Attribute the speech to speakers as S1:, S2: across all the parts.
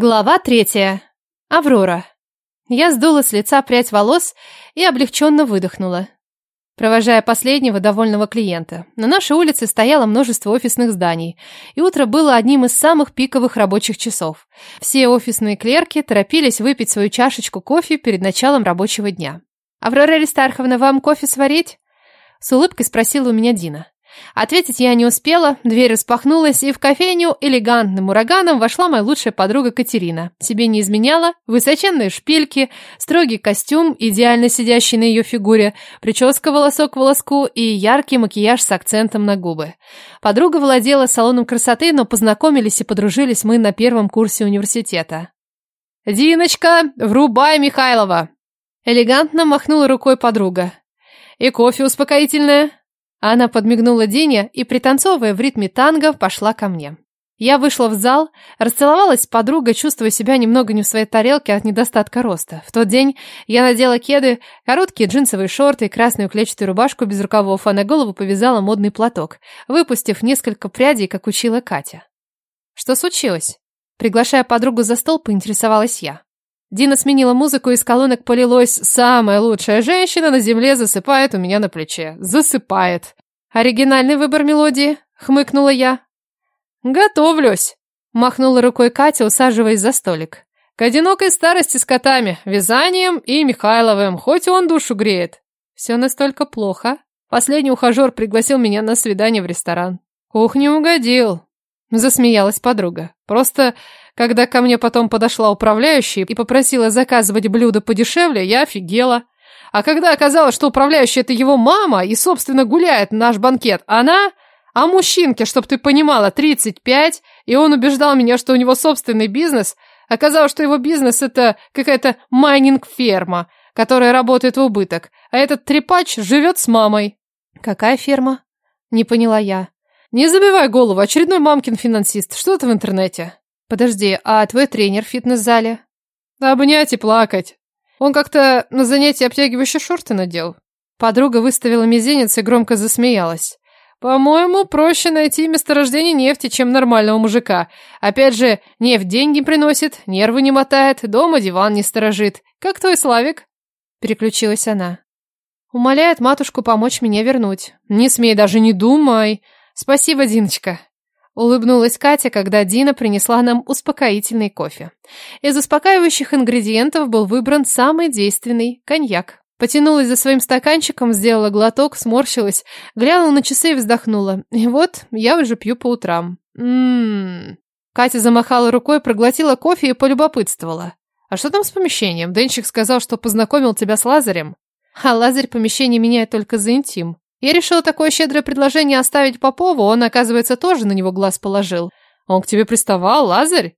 S1: Глава третья. Аврора. Я сдула с лица прядь волос и облегченно выдохнула, провожая последнего довольного клиента. На нашей улице стояло множество офисных зданий, и утро было одним из самых пиковых рабочих часов. Все офисные клерки торопились выпить свою чашечку кофе перед началом рабочего дня. «Аврора Аристарховна, вам кофе сварить?» С улыбкой спросила у меня Дина. Ответить я не успела, дверь распахнулась, и в кофейню элегантным ураганом вошла моя лучшая подруга Катерина. Себе не изменяла, высоченные шпильки, строгий костюм, идеально сидящий на ее фигуре, прическа волосок к волоску и яркий макияж с акцентом на губы. Подруга владела салоном красоты, но познакомились и подружились мы на первом курсе университета. «Диночка, врубай Михайлова!» Элегантно махнула рукой подруга. «И кофе успокоительное?» Она подмигнула Дине и, пританцовывая в ритме танго, пошла ко мне. Я вышла в зал, расцеловалась с подругой, чувствуя себя немного не в своей тарелке от недостатка роста. В тот день я надела кеды, короткие джинсовые шорты и красную клетчатую рубашку без рукавов, а на голову повязала модный платок, выпустив несколько прядей, как учила Катя. Что случилось? Приглашая подругу за стол, поинтересовалась я. Дина сменила музыку, из колонок полилось «Самая лучшая женщина на земле засыпает у меня на плече». Засыпает. «Оригинальный выбор мелодии», — хмыкнула я. «Готовлюсь», — махнула рукой Катя, усаживаясь за столик. «К одинокой старости с котами, вязанием и Михайловым, хоть он душу греет». «Все настолько плохо». Последний ухажер пригласил меня на свидание в ресторан. «Кухню угодил», — засмеялась подруга. «Просто когда ко мне потом подошла управляющая и попросила заказывать блюда подешевле, я офигела. А когда оказалось, что управляющая это его мама и, собственно, гуляет на наш банкет, она... А мужчинке, чтоб ты понимала, 35, и он убеждал меня, что у него собственный бизнес. Оказалось, что его бизнес это какая-то майнинг-ферма, которая работает в убыток, а этот трепач живет с мамой. Какая ферма? Не поняла я. Не забивай голову, очередной мамкин финансист. Что это в интернете? Подожди, а твой тренер в фитнес-зале? Обнять и плакать. Он как-то на занятии обтягивающие шорты надел. Подруга выставила мизинец и громко засмеялась. По-моему, проще найти месторождение нефти, чем нормального мужика. Опять же, нефть деньги приносит, нервы не мотает, дома диван не сторожит. Как твой Славик? Переключилась она. Умоляет матушку помочь мне вернуть. Не смей даже не думай. Спасибо, Диночка. Улыбнулась Катя, когда Дина принесла нам успокоительный кофе. Из успокаивающих ингредиентов был выбран самый действенный – коньяк. Потянулась за своим стаканчиком, сделала глоток, сморщилась, глянула на часы и вздохнула. И вот я уже пью по утрам. Ммм. Катя замахала рукой, проглотила кофе и полюбопытствовала. «А что там с помещением? Денчик сказал, что познакомил тебя с Лазарем». «А Лазарь помещение меняет только за интим», я решила такое щедрое предложение оставить Попову, он, оказывается, тоже на него глаз положил. Он к тебе приставал, Лазарь?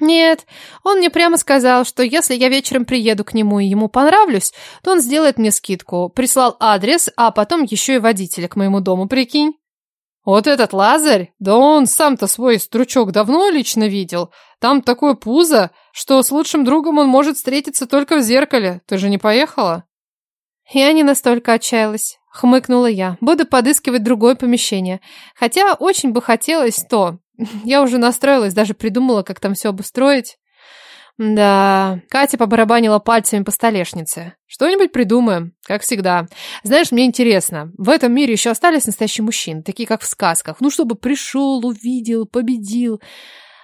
S1: Нет, он мне прямо сказал, что если я вечером приеду к нему и ему понравлюсь, то он сделает мне скидку. Прислал адрес, а потом еще и водителя к моему дому, прикинь. Вот этот Лазарь? Да он сам-то свой стручок давно лично видел. Там такое пузо, что с лучшим другом он может встретиться только в зеркале. Ты же не поехала? Я не настолько отчаялась. Хмыкнула я. Буду подыскивать другое помещение. Хотя очень бы хотелось то. Я уже настроилась, даже придумала, как там все обустроить. Да, Катя побарабанила пальцами по столешнице. Что-нибудь придумаем, как всегда. Знаешь, мне интересно, в этом мире еще остались настоящие мужчины, такие как в сказках. Ну, чтобы пришел, увидел, победил,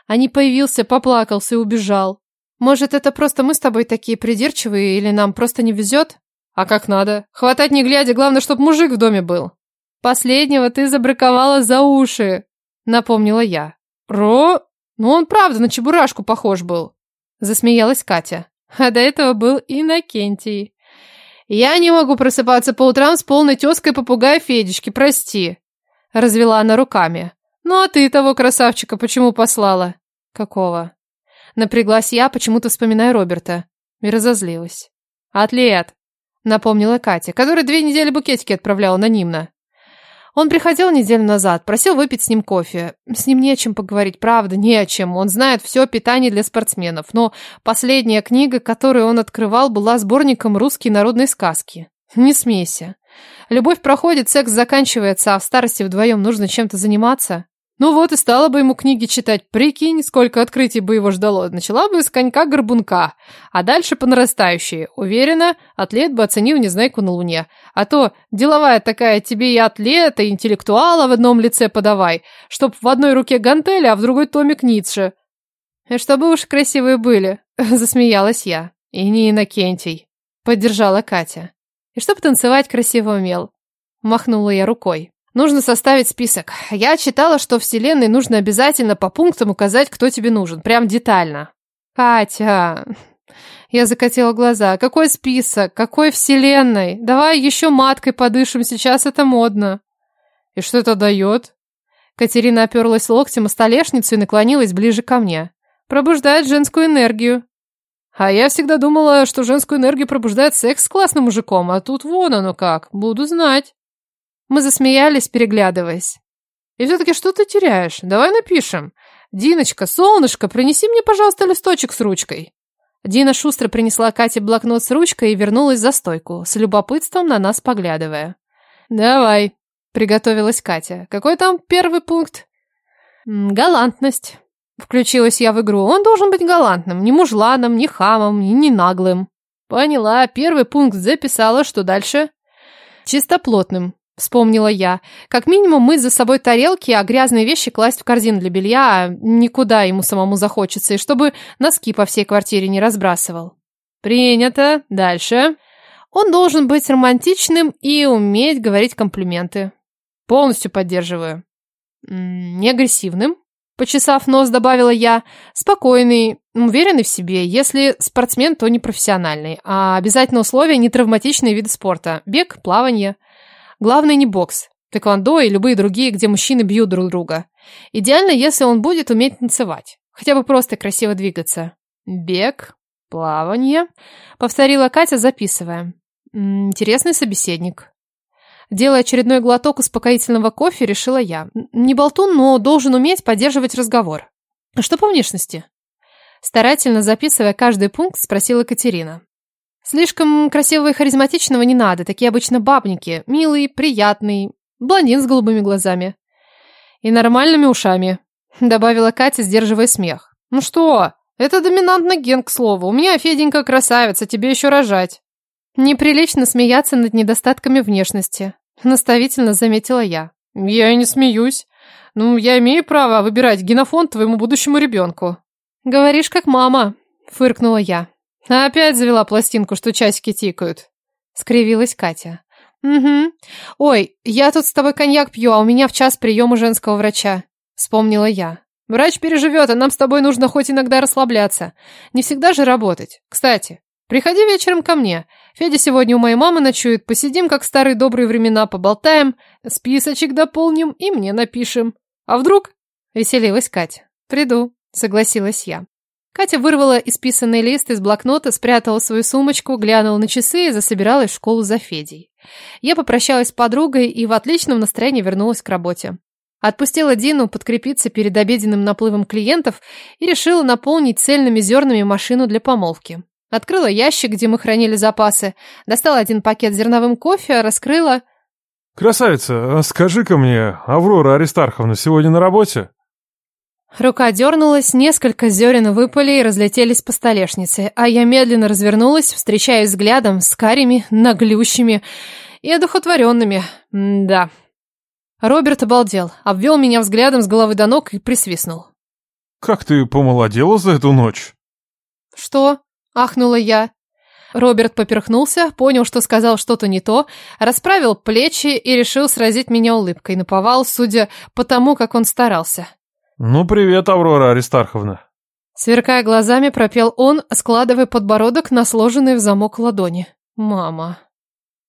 S1: а не появился, поплакался и убежал. Может, это просто мы с тобой такие придирчивые, или нам просто не везет? А как надо? Хватать не глядя, главное, чтоб мужик в доме был. Последнего ты забраковала за уши, напомнила я. Ро? Ну он правда на чебурашку похож был. Засмеялась Катя. А до этого был Иннокентий. Я не могу просыпаться по утрам с полной тёской попугая Федечки, прости. Развела она руками. Ну а ты того красавчика почему послала? Какого? Напряглась я, почему-то вспоминая Роберта. И разозлилась. Атлет, напомнила Катя, которая две недели букетики отправляла анонимно. Он приходил неделю назад, просил выпить с ним кофе. С ним не о чем поговорить, правда, не о чем. Он знает все о питании для спортсменов. Но последняя книга, которую он открывал, была сборником русской народной сказки. Не смейся. Любовь проходит, секс заканчивается, а в старости вдвоем нужно чем-то заниматься. Ну вот и стала бы ему книги читать. Прикинь, сколько открытий бы его ждало. Начала бы с конька-горбунка, а дальше по нарастающей. Уверена, атлет бы оценил Незнайку на Луне. А то деловая такая тебе и атлета, и интеллектуала в одном лице подавай, чтоб в одной руке гантели, а в другой томик Ницше. И чтобы уж красивые были, засмеялась я. И не Иннокентий, поддержала Катя. И чтоб танцевать красиво умел. Махнула я рукой. Нужно составить список. Я читала, что Вселенной нужно обязательно по пунктам указать, кто тебе нужен. Прям детально. Катя... Я закатила глаза. Какой список? Какой Вселенной? Давай еще маткой подышим, сейчас это модно. И что это дает? Катерина оперлась локтем о столешницу и наклонилась ближе ко мне. Пробуждает женскую энергию. А я всегда думала, что женскую энергию пробуждает секс с классным мужиком, а тут вон оно как. Буду знать. Мы засмеялись, переглядываясь. И все-таки что ты теряешь? Давай напишем. Диночка, солнышко, принеси мне, пожалуйста, листочек с ручкой. Дина шустро принесла Кате блокнот с ручкой и вернулась за стойку, с любопытством на нас поглядывая. «Давай», — приготовилась Катя. «Какой там первый пункт?» «Галантность», — включилась я в игру. «Он должен быть галантным, не мужланом, не хамом, не наглым». «Поняла. Первый пункт записала. Что дальше?» «Чистоплотным», Вспомнила я. Как минимум мыть за собой тарелки, а грязные вещи класть в корзину для белья, а никуда ему самому захочется, и чтобы носки по всей квартире не разбрасывал. Принято. Дальше. Он должен быть романтичным и уметь говорить комплименты. Полностью поддерживаю. Не агрессивным. Почесав нос, добавила я. Спокойный, уверенный в себе. Если спортсмен, то не профессиональный. А обязательно условия не травматичные виды спорта. Бег, плавание. Главное не бокс, тэквондо и любые другие, где мужчины бьют друг друга. Идеально, если он будет уметь танцевать. Хотя бы просто красиво двигаться. Бег, плавание. Повторила Катя, записывая. Интересный собеседник. Делая очередной глоток успокоительного кофе, решила я. Не болтун, но должен уметь поддерживать разговор. А что по внешности? Старательно записывая каждый пункт, спросила Катерина. Слишком красивого и харизматичного не надо, такие обычно бабники. Милый, приятный, блондин с голубыми глазами. И нормальными ушами, добавила Катя, сдерживая смех. Ну что, это доминантный ген, к слову. У меня Феденька красавица, тебе еще рожать. Неприлично смеяться над недостатками внешности, наставительно заметила я. Я и не смеюсь. Ну, я имею право выбирать генофонд твоему будущему ребенку. Говоришь, как мама, фыркнула я. Опять завела пластинку, что часики тикают. Скривилась Катя. Угу. Ой, я тут с тобой коньяк пью, а у меня в час приема женского врача. Вспомнила я. Врач переживет, а нам с тобой нужно хоть иногда расслабляться. Не всегда же работать. Кстати, приходи вечером ко мне. Федя сегодня у моей мамы ночует. Посидим, как в старые добрые времена, поболтаем, списочек дополним и мне напишем. А вдруг? Веселилась Катя. Приду, согласилась я. Катя вырвала исписанный лист из блокнота, спрятала свою сумочку, глянула на часы и засобиралась в школу за Федей. Я попрощалась с подругой и в отличном настроении вернулась к работе. Отпустила Дину подкрепиться перед обеденным наплывом клиентов и решила наполнить цельными зернами машину для помолвки. Открыла ящик, где мы хранили запасы, достала один пакет зерновым кофе, раскрыла...
S2: «Красавица, а скажи-ка мне, Аврора Аристарховна сегодня на работе?»
S1: Рука дернулась, несколько зерен выпали и разлетелись по столешнице, а я медленно развернулась, встречаясь взглядом с карими, наглющими и одухотворенными. М да. Роберт обалдел, обвел меня взглядом с головы до ног и присвистнул.
S2: «Как ты помолодела за эту ночь?»
S1: «Что?» — ахнула я. Роберт поперхнулся, понял, что сказал что-то не то, расправил плечи и решил сразить меня улыбкой, наповал, судя по тому, как он старался.
S2: «Ну, привет, Аврора Аристарховна!»
S1: Сверкая глазами, пропел он, складывая подбородок на сложенные в замок ладони. «Мама!»